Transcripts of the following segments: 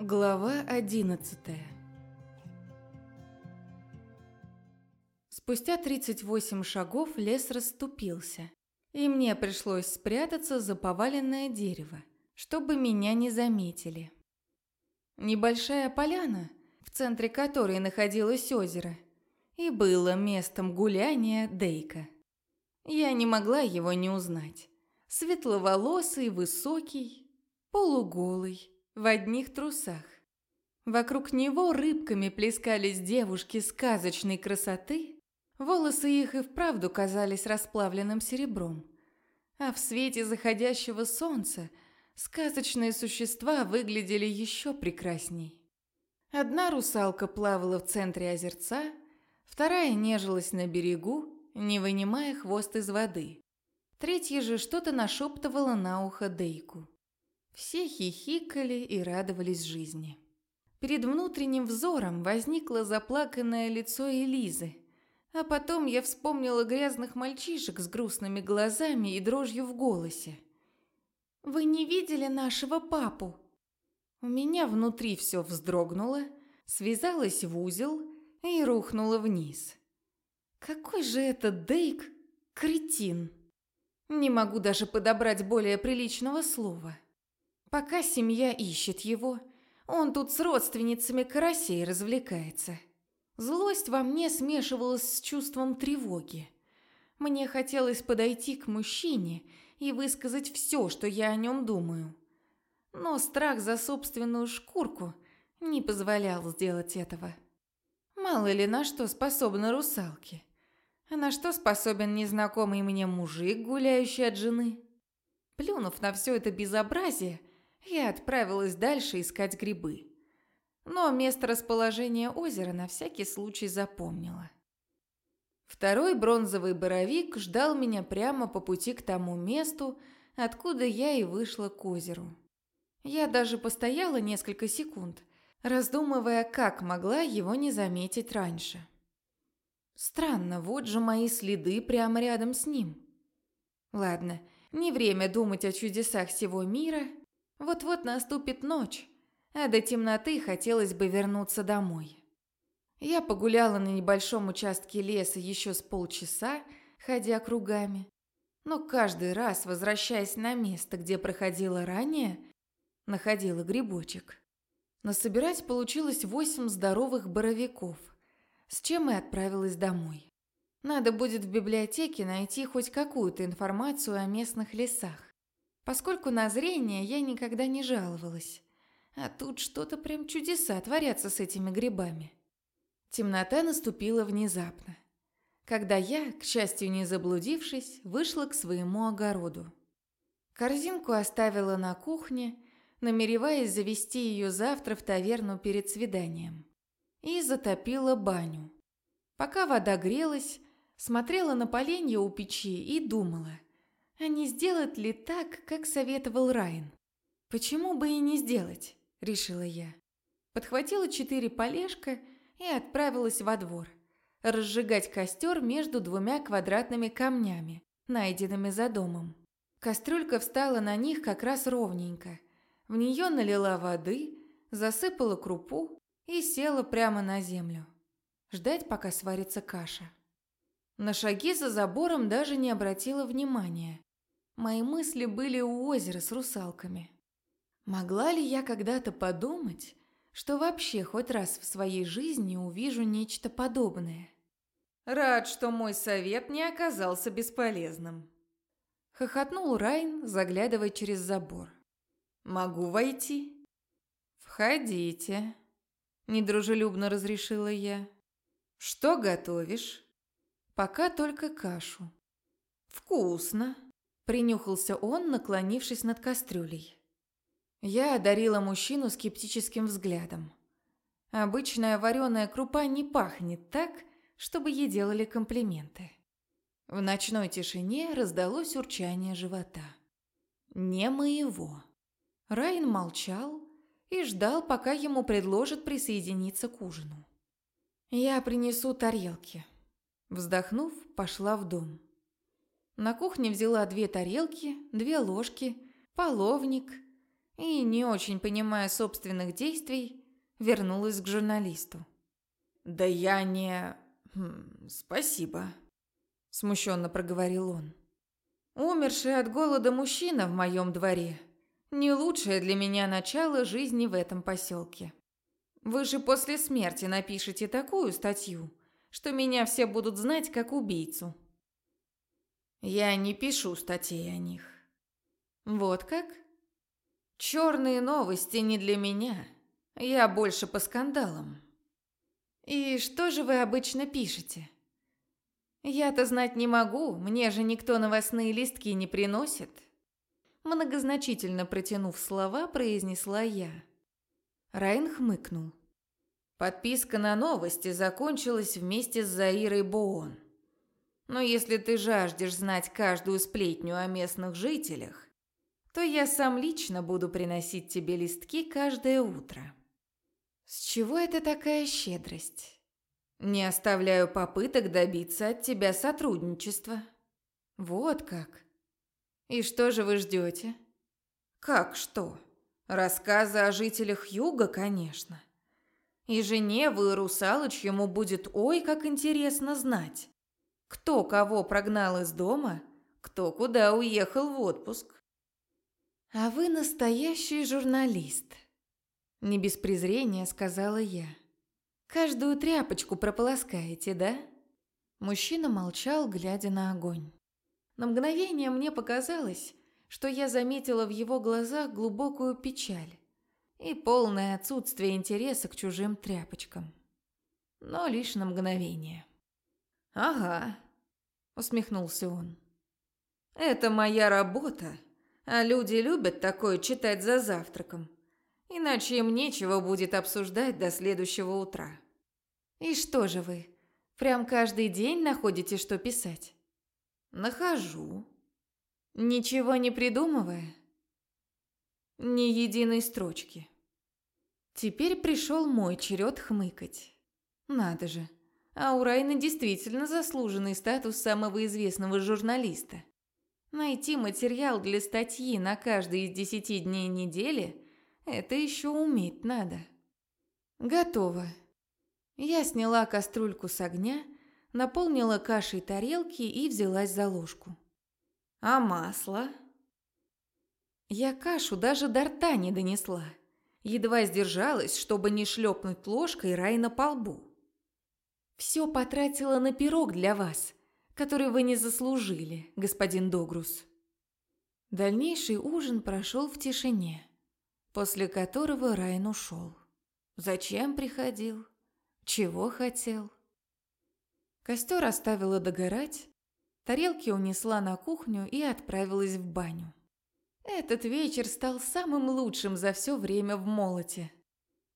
Глава одиннадцатая Спустя 38 шагов лес расступился, и мне пришлось спрятаться за поваленное дерево, чтобы меня не заметили. Небольшая поляна, в центре которой находилось озеро, и было местом гуляния Дейка. Я не могла его не узнать. Светловолосый, высокий, полуголый, в одних трусах. Вокруг него рыбками плескались девушки сказочной красоты, волосы их и вправду казались расплавленным серебром. А в свете заходящего солнца сказочные существа выглядели еще прекрасней. Одна русалка плавала в центре озерца, вторая нежилась на берегу, не вынимая хвост из воды. Третья же что-то нашептывала на ухо Дейку. Все хихикали и радовались жизни. Перед внутренним взором возникло заплаканное лицо Элизы, а потом я вспомнила грязных мальчишек с грустными глазами и дрожью в голосе. «Вы не видели нашего папу?» У меня внутри все вздрогнуло, связалось в узел и рухнуло вниз. Какой же это Дейк кретин! Не могу даже подобрать более приличного слова. Пока семья ищет его, он тут с родственницами карасей развлекается. Злость во мне смешивалась с чувством тревоги. Мне хотелось подойти к мужчине и высказать все, что я о нем думаю. Но страх за собственную шкурку не позволял сделать этого. Мало ли на что способны русалки. А на что способен незнакомый мне мужик, гуляющий от жены? Плюнув на все это безобразие, я отправилась дальше искать грибы. Но место расположения озера на всякий случай запомнила. Второй бронзовый боровик ждал меня прямо по пути к тому месту, откуда я и вышла к озеру. Я даже постояла несколько секунд, раздумывая, как могла его не заметить раньше. Странно, вот же мои следы прямо рядом с ним. Ладно, не время думать о чудесах всего мира вот-вот наступит ночь, а до темноты хотелось бы вернуться домой. Я погуляла на небольшом участке леса еще с полчаса, ходя кругами, но каждый раз, возвращаясь на место, где проходила ранее, находила грибочек. Насобирать получилось восемь здоровых боровиков, с чем и отправилась домой. Надо будет в библиотеке найти хоть какую-то информацию о местных лесах. Поскольку на зрение я никогда не жаловалась. А тут что-то прям чудеса творятся с этими грибами. Темнота наступила внезапно. Когда я, к счастью не заблудившись, вышла к своему огороду. Корзинку оставила на кухне, намереваясь завести ее завтра в таверну перед свиданием. И затопила баню. Пока вода грелась, смотрела на поленья у печи и думала – а не сделать ли так, как советовал Райан? Почему бы и не сделать, решила я. Подхватила четыре полежка и отправилась во двор. Разжигать костер между двумя квадратными камнями, найденными за домом. Кастрюлька встала на них как раз ровненько. В нее налила воды, засыпала крупу и села прямо на землю. Ждать, пока сварится каша. На шаги за забором даже не обратила внимания. Мои мысли были у озера с русалками. Могла ли я когда-то подумать, что вообще хоть раз в своей жизни увижу нечто подобное? Рад, что мой совет не оказался бесполезным. Хохотнул Райн, заглядывая через забор. «Могу войти?» «Входите», – недружелюбно разрешила я. «Что готовишь?» «Пока только кашу». «Вкусно», Принюхался он, наклонившись над кастрюлей. Я одарила мужчину скептическим взглядом. Обычная вареная крупа не пахнет так, чтобы ей делали комплименты. В ночной тишине раздалось урчание живота. Не моего. Райн молчал и ждал, пока ему предложат присоединиться к ужину. «Я принесу тарелки». Вздохнув, пошла в дом. На кухне взяла две тарелки, две ложки, половник и, не очень понимая собственных действий, вернулась к журналисту. «Да я не... Хм, спасибо», — смущенно проговорил он. «Умерший от голода мужчина в моем дворе — не лучшее для меня начало жизни в этом поселке. Вы же после смерти напишите такую статью, что меня все будут знать как убийцу». «Я не пишу статей о них». «Вот как?» «Черные новости не для меня. Я больше по скандалам». «И что же вы обычно пишете?» «Я-то знать не могу, мне же никто новостные листки не приносит». Многозначительно протянув слова, произнесла я. Райн хмыкнул. Подписка на новости закончилась вместе с Заирой Боон. Но если ты жаждешь знать каждую сплетню о местных жителях, то я сам лично буду приносить тебе листки каждое утро. С чего это такая щедрость? Не оставляю попыток добиться от тебя сотрудничества. Вот как. И что же вы ждете? Как что? Рассказы о жителях юга, конечно. И Женеву и Русалочьему будет ой, как интересно знать, кто кого прогнал из дома, кто куда уехал в отпуск. А вы настоящий журналист, не без презрения сказала я. Каждую тряпочку прополоскаете, да? Мужчина молчал, глядя на огонь. На мгновение мне показалось, что я заметила в его глазах глубокую печаль и полное отсутствие интереса к чужим тряпочкам. Но лишь на мгновение. «Ага», — усмехнулся он. «Это моя работа, а люди любят такое читать за завтраком иначе им нечего будет обсуждать до следующего утра. И что же вы, прям каждый день находите, что писать? Нахожу. Ничего не придумывая? Ни единой строчки. Теперь пришел мой черед хмыкать. Надо же, а у Райна действительно заслуженный статус самого известного журналиста. Найти материал для статьи на каждый из десяти дней недели – это еще уметь надо. Готово. Я сняла кастрюльку с огня, наполнила кашей тарелки и взялась за ложку. А масло? Я кашу даже до рта не донесла. Едва сдержалась, чтобы не шлепнуть ложкой Райна по лбу. Все потратила на пирог для вас, который вы не заслужили, господин Догрус. Дальнейший ужин прошел в тишине после которого Райан ушел. Зачем приходил? Чего хотел? Костер оставила догорать, тарелки унесла на кухню и отправилась в баню. Этот вечер стал самым лучшим за все время в молоте.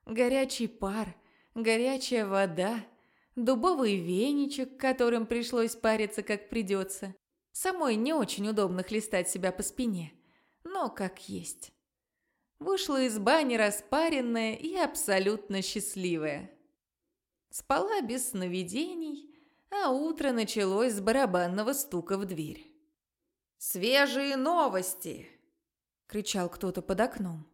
Горячий пар, горячая вода, дубовый веничек, которым пришлось париться как придется. Самой не очень удобно хлестать себя по спине, но как есть вышла из бани распаренная и абсолютно счастливая. Спала без сновидений, а утро началось с барабанного стука в дверь. «Свежие новости!» — кричал кто-то под окном.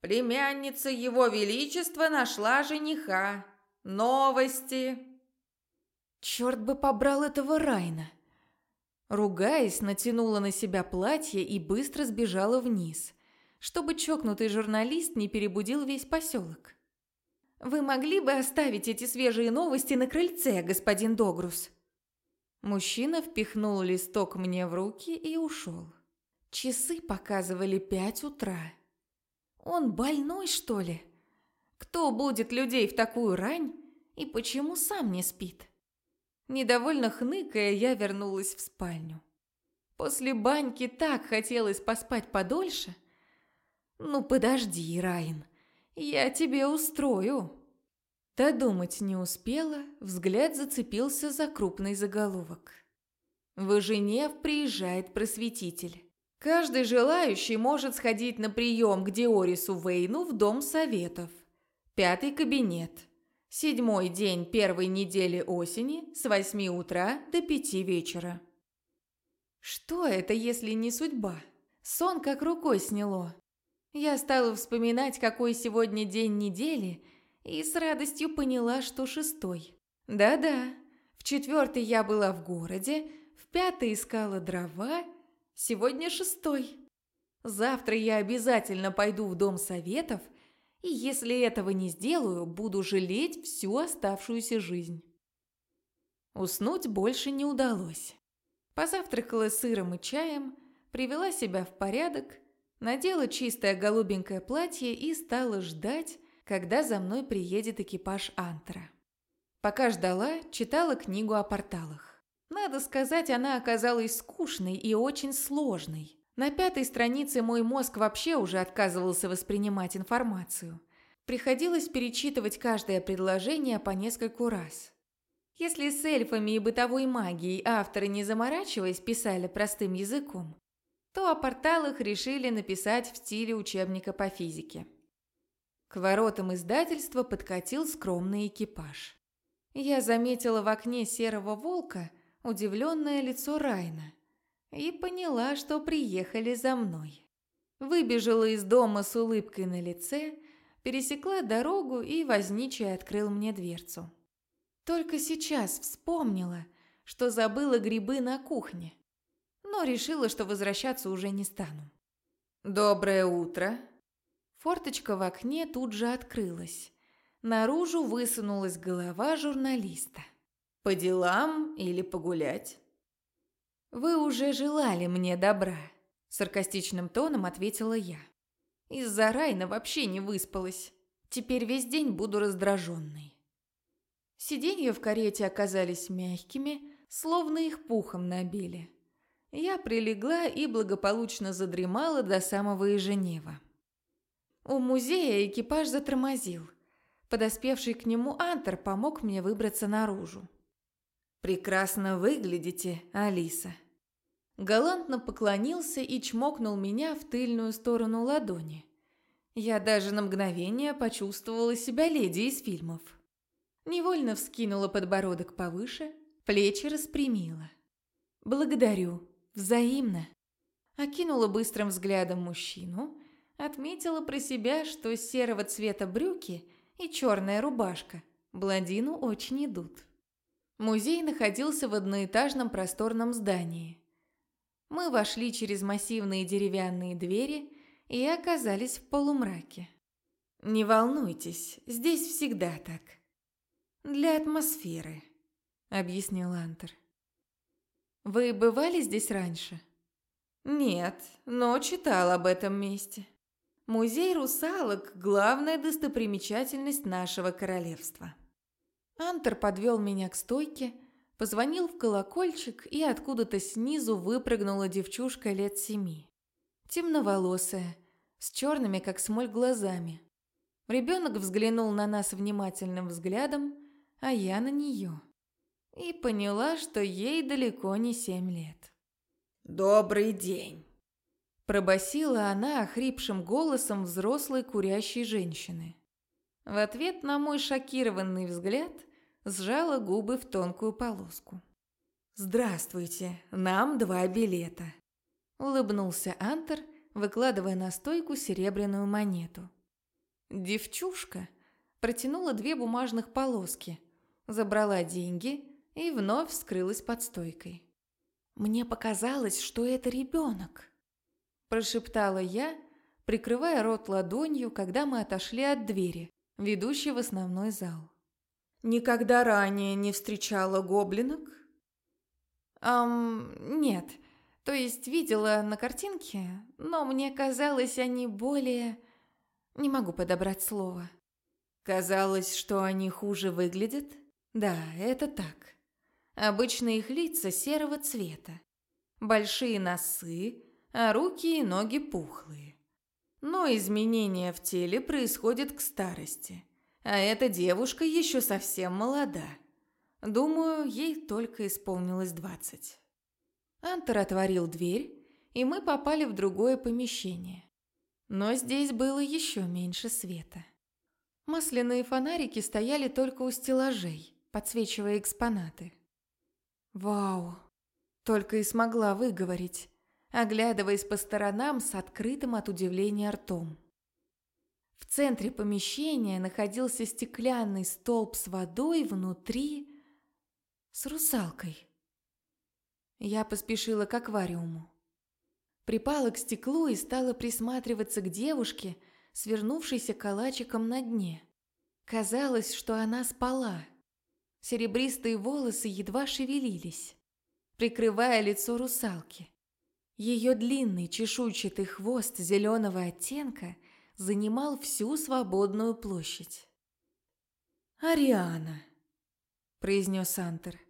«Племянница Его Величества нашла жениха. Новости!» Черт бы побрал этого Райна! Ругаясь, натянула на себя платье и быстро сбежала вниз — чтобы чокнутый журналист не перебудил весь поселок. «Вы могли бы оставить эти свежие новости на крыльце, господин Догрус?» Мужчина впихнул листок мне в руки и ушел. Часы показывали пять утра. Он больной, что ли? Кто будет людей в такую рань и почему сам не спит? Недовольно хныкая, я вернулась в спальню. После баньки так хотелось поспать подольше, «Ну подожди, Райн, я тебе устрою». Додумать не успела, взгляд зацепился за крупный заголовок. В Женев приезжает просветитель. Каждый желающий может сходить на прием к Диорису Вейну в Дом Советов. Пятый кабинет. Седьмой день первой недели осени с восьми утра до пяти вечера. Что это, если не судьба? Сон как рукой сняло. Я стала вспоминать, какой сегодня день недели, и с радостью поняла, что шестой. Да-да, в четвертый я была в городе, в пятый искала дрова, сегодня шестой. Завтра я обязательно пойду в дом советов, и если этого не сделаю, буду жалеть всю оставшуюся жизнь. Уснуть больше не удалось. Позавтракала сыром и чаем, привела себя в порядок, надела чистое голубенькое платье и стала ждать, когда за мной приедет экипаж Антера. Пока ждала, читала книгу о порталах. Надо сказать, она оказалась скучной и очень сложной. На пятой странице мой мозг вообще уже отказывался воспринимать информацию. Приходилось перечитывать каждое предложение по нескольку раз. Если с эльфами и бытовой магией авторы, не заморачиваясь, писали простым языком, то о порталах решили написать в стиле учебника по физике. К воротам издательства подкатил скромный экипаж. Я заметила в окне серого волка удивленное лицо Райна и поняла, что приехали за мной. Выбежала из дома с улыбкой на лице, пересекла дорогу и возничий открыл мне дверцу. Только сейчас вспомнила, что забыла грибы на кухне, но решила, что возвращаться уже не стану. «Доброе утро!» Форточка в окне тут же открылась. Наружу высунулась голова журналиста. «По делам или погулять?» «Вы уже желали мне добра», – саркастичным тоном ответила я. «Из-за Райна вообще не выспалась. Теперь весь день буду раздраженной». Сиденья в карете оказались мягкими, словно их пухом набили. Я прилегла и благополучно задремала до самого Еженева. У музея экипаж затормозил. Подоспевший к нему Антер помог мне выбраться наружу. «Прекрасно выглядите, Алиса». Галантно поклонился и чмокнул меня в тыльную сторону ладони. Я даже на мгновение почувствовала себя леди из фильмов. Невольно вскинула подбородок повыше, плечи распрямила. «Благодарю. Взаимно». Окинула быстрым взглядом мужчину, отметила про себя, что серого цвета брюки и черная рубашка блондину очень идут. Музей находился в одноэтажном просторном здании. Мы вошли через массивные деревянные двери и оказались в полумраке. «Не волнуйтесь, здесь всегда так», «Для атмосферы», — объяснил Антер. «Вы бывали здесь раньше?» «Нет, но читал об этом месте. Музей русалок – главная достопримечательность нашего королевства». Антер подвел меня к стойке, позвонил в колокольчик, и откуда-то снизу выпрыгнула девчушка лет семи. Темноволосая, с черными, как смоль, глазами. Ребенок взглянул на нас внимательным взглядом, а я на нее. И поняла, что ей далеко не семь лет. «Добрый день!» Пробасила она охрипшим голосом взрослой курящей женщины. В ответ на мой шокированный взгляд сжала губы в тонкую полоску. «Здравствуйте, нам два билета», — улыбнулся Антер, выкладывая на стойку серебряную монету. Девчушка протянула две бумажных полоски — забрала деньги и вновь скрылась под стойкой. «Мне показалось, что это ребенок», – прошептала я, прикрывая рот ладонью, когда мы отошли от двери, ведущей в основной зал. «Никогда ранее не встречала гоблинок?» «Ам, нет. То есть видела на картинке, но мне казалось, они более... Не могу подобрать слово». «Казалось, что они хуже выглядят?» Да, это так. Обычно их лица серого цвета. Большие носы, а руки и ноги пухлые. Но изменения в теле происходят к старости. А эта девушка еще совсем молода. Думаю, ей только исполнилось двадцать. Антер отворил дверь, и мы попали в другое помещение. Но здесь было еще меньше света. Масляные фонарики стояли только у стеллажей подсвечивая экспонаты. «Вау!» – только и смогла выговорить, оглядываясь по сторонам с открытым от удивления ртом. В центре помещения находился стеклянный столб с водой внутри с русалкой. Я поспешила к аквариуму. Припала к стеклу и стала присматриваться к девушке, свернувшейся калачиком на дне. Казалось, что она спала. Серебристые волосы едва шевелились, прикрывая лицо русалки. Ее длинный чешуйчатый хвост зеленого оттенка занимал всю свободную площадь. «Ариана», — произнес Антер.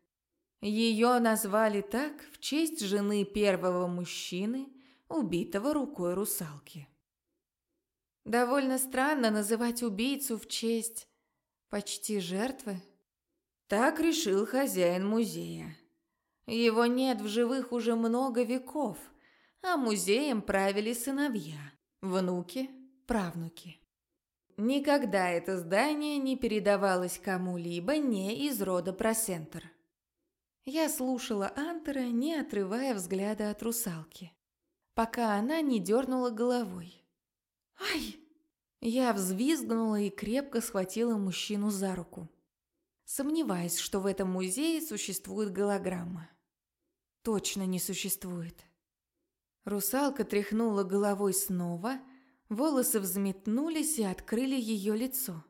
Ее назвали так в честь жены первого мужчины, убитого рукой русалки. Довольно странно называть убийцу в честь почти жертвы. Так решил хозяин музея. Его нет в живых уже много веков, а музеем правили сыновья, внуки, правнуки. Никогда это здание не передавалось кому-либо не из рода Просентер. Я слушала Антера, не отрывая взгляда от русалки, пока она не дернула головой. «Ай!» Я взвизгнула и крепко схватила мужчину за руку. Сомневаюсь, что в этом музее существует голограмма. Точно не существует. Русалка тряхнула головой снова, волосы взметнулись и открыли ее лицо.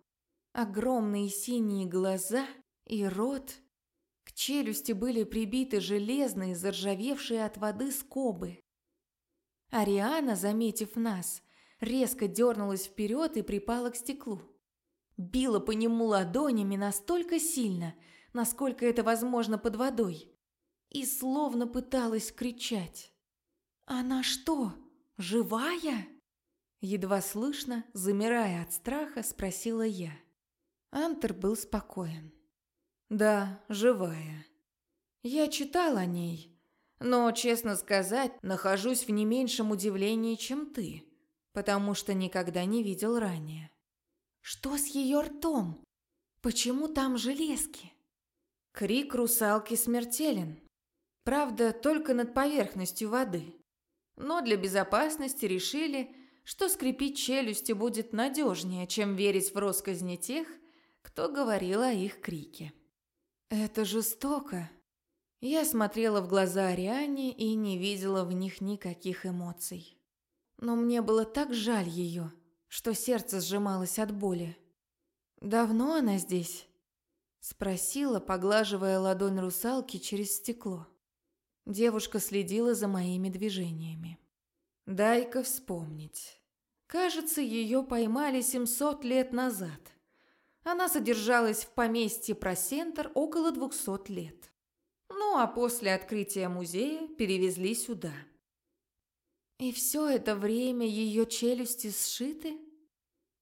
Огромные синие глаза и рот. К челюсти были прибиты железные, заржавевшие от воды скобы. Ариана, заметив нас, резко дернулась вперед и припала к стеклу. Била по нему ладонями настолько сильно, насколько это возможно под водой, и словно пыталась кричать. «Она что, живая?» Едва слышно, замирая от страха, спросила я. Антер был спокоен. «Да, живая. Я читал о ней, но, честно сказать, нахожусь в не меньшем удивлении, чем ты, потому что никогда не видел ранее. Что с ее ртом? Почему там железки?» Крик русалки смертелен. Правда, только над поверхностью воды но для безопасности решили, что скрепить челюсти будет надежнее, чем верить в росказни тех, кто говорил о их крике. «Это жестоко». Я смотрела в глаза Ариане и не видела в них никаких эмоций. Но мне было так жаль ее, что сердце сжималось от боли. «Давно она здесь?» Спросила, поглаживая ладонь русалки через стекло. Девушка следила за моими движениями. Дай-ка вспомнить. Кажется, ее поймали 700 лет назад. Она содержалась в поместье Просентр около 200 лет. Ну, а после открытия музея перевезли сюда. И все это время ее челюсти сшиты?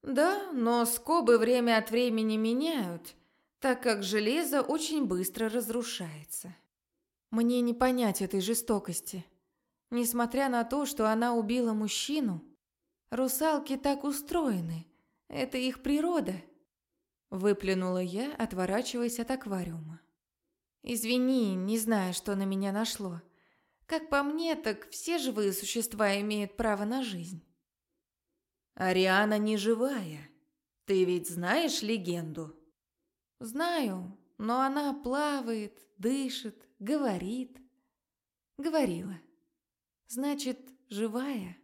Да, но скобы время от времени меняют, так как железо очень быстро разрушается. Мне не понять этой жестокости. Несмотря на то, что она убила мужчину, русалки так устроены. Это их природа. Выплюнула я, отворачиваясь от аквариума. Извини, не знаю, что на меня нашло. Как по мне, так все живые существа имеют право на жизнь. Ариана не живая. Ты ведь знаешь легенду? Знаю, но она плавает, дышит, говорит. Говорила. Значит, живая?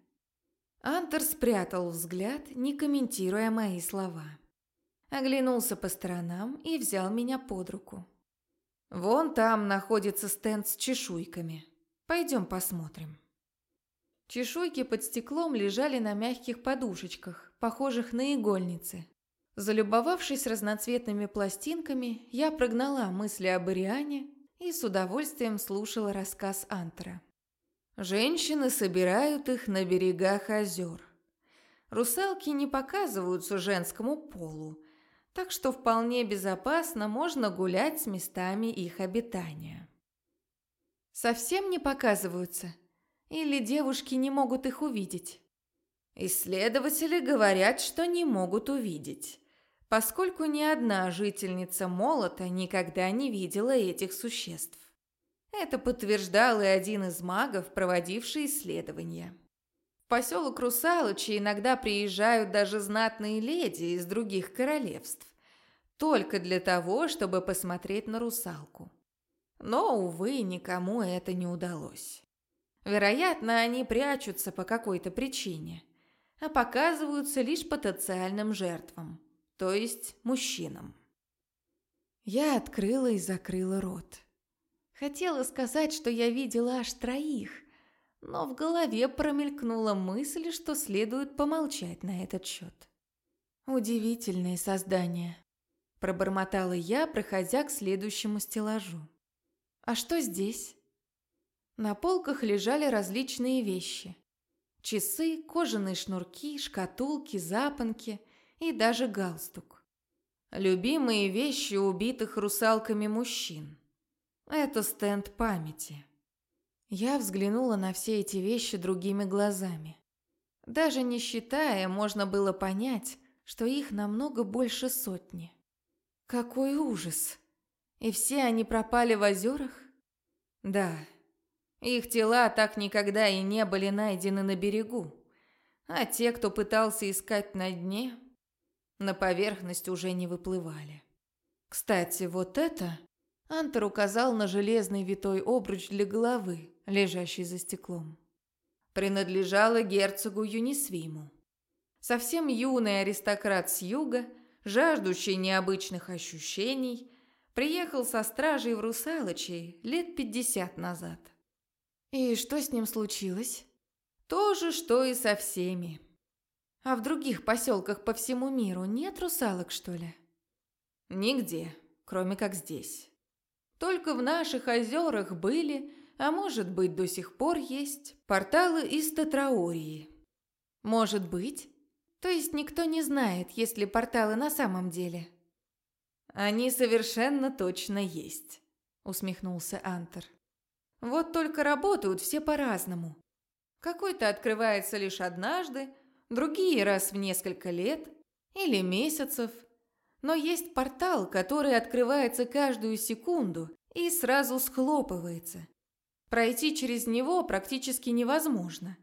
Антер спрятал взгляд, не комментируя мои слова. Оглянулся по сторонам и взял меня под руку. Вон там находится стенд с чешуйками. Пойдем посмотрим. Чешуйки под стеклом лежали на мягких подушечках, похожих на игольницы. Залюбовавшись разноцветными пластинками, я прогнала мысли об Ириане и с удовольствием слушала рассказ Антера. Женщины собирают их на берегах озер. Русалки не показываются женскому полу, так что вполне безопасно можно гулять с местами их обитания. Совсем не показываются? Или девушки не могут их увидеть? Исследователи говорят, что не могут увидеть поскольку ни одна жительница Молота никогда не видела этих существ. Это подтверждал и один из магов, проводивший исследования. В поселок Русалычи иногда приезжают даже знатные леди из других королевств, только для того, чтобы посмотреть на русалку. Но, увы, никому это не удалось. Вероятно, они прячутся по какой-то причине, а показываются лишь потенциальным жертвам, то есть мужчинам. Я открыла и закрыла рот. Хотела сказать, что я видела аж троих, но в голове промелькнула мысль, что следует помолчать на этот счет. «Удивительные создания», – пробормотала я, проходя к следующему стеллажу. «А что здесь?» На полках лежали различные вещи. Часы, кожаные шнурки, шкатулки, запонки и даже галстук. Любимые вещи убитых русалками мужчин. Это стенд памяти. Я взглянула на все эти вещи другими глазами. Даже не считая, можно было понять, что их намного больше сотни. Какой ужас! И все они пропали в озерах? Да, их тела так никогда и не были найдены на берегу. А те, кто пытался искать на дне, на поверхность уже не выплывали. Кстати, вот это... Антер указал на железный витой обруч для головы, лежащий за стеклом. Принадлежало герцогу Юнисвиму. Совсем юный аристократ с юга, жаждущий необычных ощущений, приехал со стражей в Русалочи лет пятьдесят назад. И что с ним случилось? То же, что и со всеми. А в других поселках по всему миру нет русалок, что ли? Нигде, кроме как здесь. Только в наших озерах были, а может быть до сих пор есть, порталы из Татраории. Может быть. То есть никто не знает, есть ли порталы на самом деле. Они совершенно точно есть, усмехнулся Антер. Вот только работают все по-разному. Какой-то открывается лишь однажды, другие раз в несколько лет или месяцев. Но есть портал, который открывается каждую секунду и сразу схлопывается. Пройти через него практически невозможно,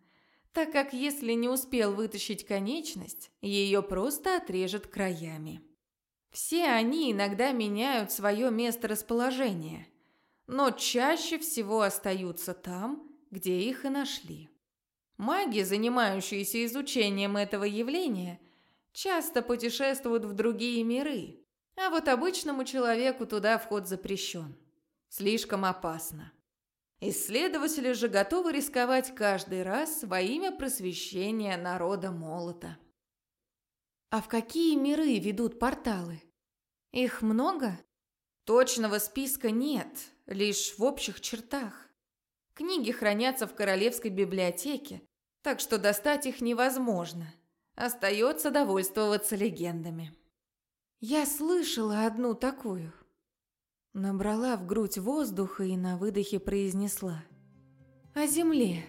так как если не успел вытащить конечность, ее просто отрежет краями. Все они иногда меняют свое место расположения, но чаще всего остаются там, где их и нашли. Маги, занимающиеся изучением этого явления, часто путешествуют в другие миры, а вот обычному человеку туда вход запрещен. Слишком опасно. Исследователи же готовы рисковать каждый раз во имя просвещения народа молота. А в какие миры ведут порталы? Их много? Точного списка нет, лишь в общих чертах. Книги хранятся в Королевской библиотеке, так что достать их невозможно. Остается довольствоваться легендами. Я слышала одну такую. Набрала в грудь воздуха и на выдохе произнесла. О земле.